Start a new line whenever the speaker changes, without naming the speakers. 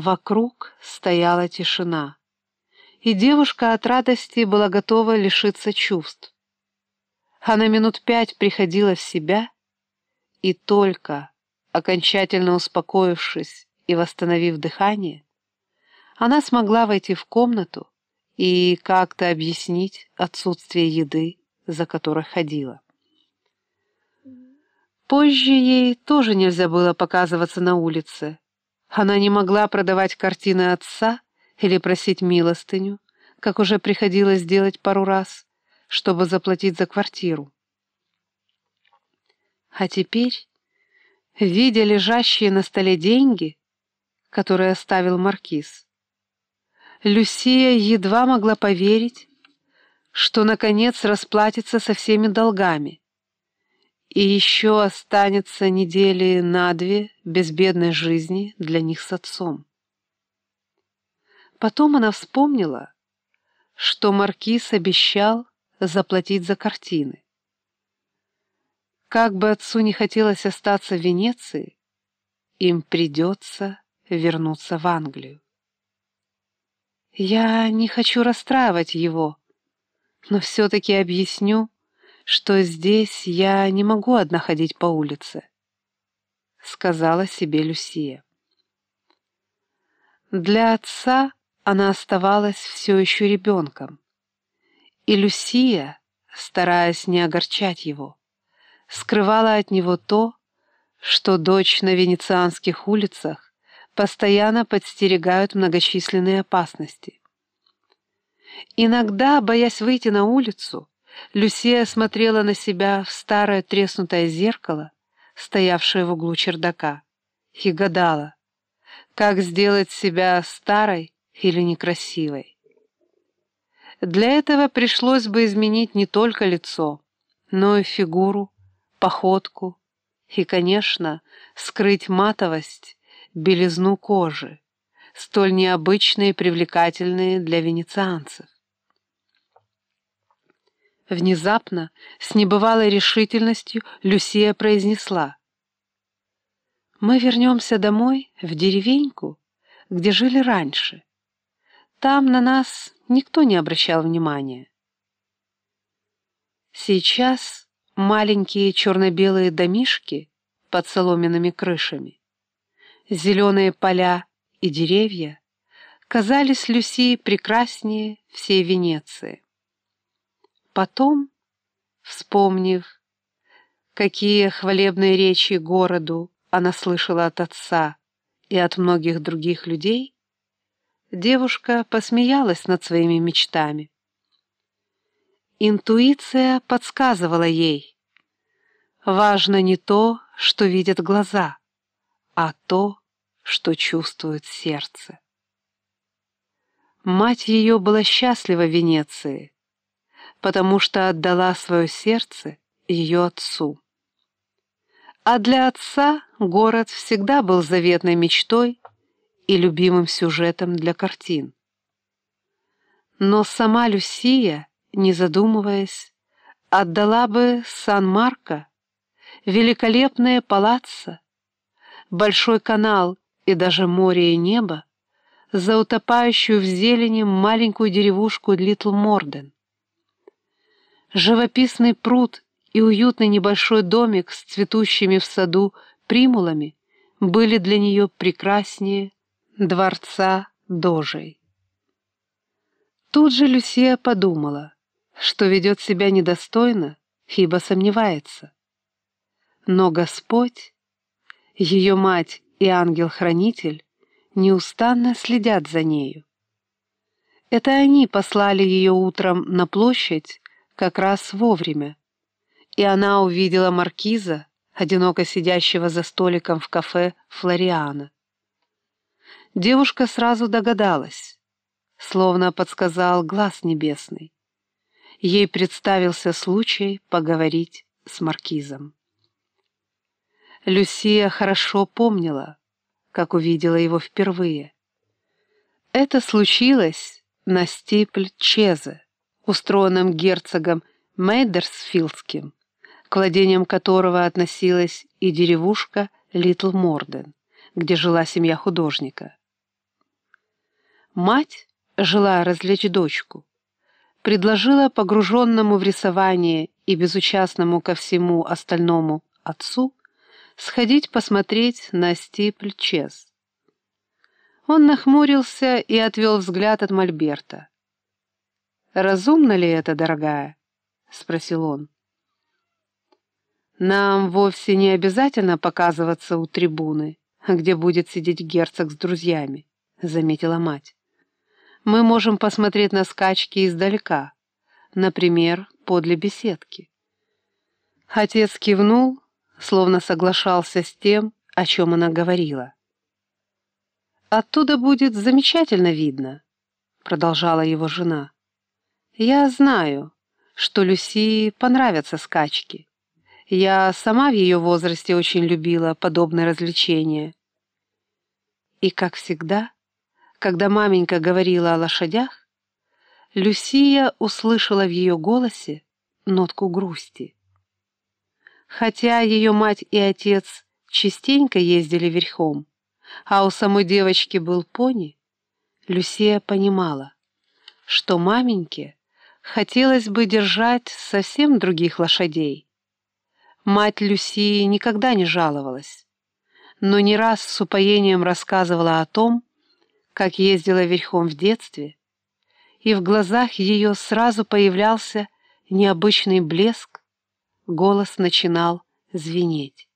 Вокруг стояла тишина, и девушка от радости была готова лишиться чувств. Она минут пять приходила в себя, и только, окончательно успокоившись и восстановив дыхание, она смогла войти в комнату и как-то объяснить отсутствие еды, за которой ходила. Позже ей тоже нельзя было показываться на улице. Она не могла продавать картины отца или просить милостыню, как уже приходилось делать пару раз, чтобы заплатить за квартиру. А теперь, видя лежащие на столе деньги, которые оставил Маркиз, Люсия едва могла поверить, что, наконец, расплатится со всеми долгами, и еще останется недели на две безбедной жизни для них с отцом. Потом она вспомнила, что Маркиз обещал заплатить за картины. Как бы отцу не хотелось остаться в Венеции, им придется вернуться в Англию. Я не хочу расстраивать его, но все-таки объясню, что здесь я не могу одна ходить по улице, — сказала себе Люсия. Для отца она оставалась все еще ребенком, и Люсия, стараясь не огорчать его, скрывала от него то, что дочь на венецианских улицах постоянно подстерегают многочисленные опасности. Иногда, боясь выйти на улицу, Люсия смотрела на себя в старое треснутое зеркало, стоявшее в углу чердака, и гадала, как сделать себя старой или некрасивой. Для этого пришлось бы изменить не только лицо, но и фигуру, походку и, конечно, скрыть матовость, белизну кожи, столь необычные и привлекательные для венецианцев. Внезапно, с небывалой решительностью, Люсия произнесла. «Мы вернемся домой, в деревеньку, где жили раньше. Там на нас никто не обращал внимания. Сейчас маленькие черно-белые домишки под соломенными крышами, зеленые поля и деревья казались Люсии прекраснее всей Венеции. Потом, вспомнив, какие хвалебные речи городу она слышала от отца и от многих других людей, девушка посмеялась над своими мечтами. Интуиция подсказывала ей. Важно не то, что видят глаза, а то, что чувствует сердце. Мать ее была счастлива в Венеции, потому что отдала свое сердце ее отцу. А для отца город всегда был заветной мечтой и любимым сюжетом для картин. Но сама Люсия, не задумываясь, отдала бы Сан-Марко, великолепное палаццо, большой канал и даже море и небо за утопающую в зелени маленькую деревушку Литл Морден. Живописный пруд и уютный небольшой домик с цветущими в саду примулами были для нее прекраснее дворца Дожей. Тут же Люсия подумала, что ведет себя недостойно, ибо сомневается. Но Господь, ее мать и ангел-хранитель неустанно следят за нею. Это они послали ее утром на площадь как раз вовремя, и она увидела маркиза, одиноко сидящего за столиком в кафе «Флориана». Девушка сразу догадалась, словно подсказал глаз небесный. Ей представился случай поговорить с маркизом. Люсия хорошо помнила, как увидела его впервые. Это случилось на стипль Чезе, устроенным герцогом Мейдерсфилдским, к владениям которого относилась и деревушка Литл Морден, где жила семья художника. Мать, желая развлечь дочку, предложила погруженному в рисование и безучастному ко всему остальному отцу сходить посмотреть на стипль Чес. Он нахмурился и отвел взгляд от Мольберта. «Разумно ли это, дорогая?» — спросил он. «Нам вовсе не обязательно показываться у трибуны, где будет сидеть герцог с друзьями», — заметила мать. «Мы можем посмотреть на скачки издалека, например, подле беседки». Отец кивнул, словно соглашался с тем, о чем она говорила. «Оттуда будет замечательно видно», — продолжала его жена. «Я знаю, что Люси понравятся скачки. Я сама в ее возрасте очень любила подобные развлечения». И, как всегда, когда маменька говорила о лошадях, Люсия услышала в ее голосе нотку грусти. Хотя ее мать и отец частенько ездили верхом, а у самой девочки был пони, Люсия понимала, что маменьке хотелось бы держать совсем других лошадей. Мать Люсии никогда не жаловалась, но не раз с упоением рассказывала о том, как ездила верхом в детстве, и в глазах ее сразу появлялся необычный блеск, голос начинал звенеть.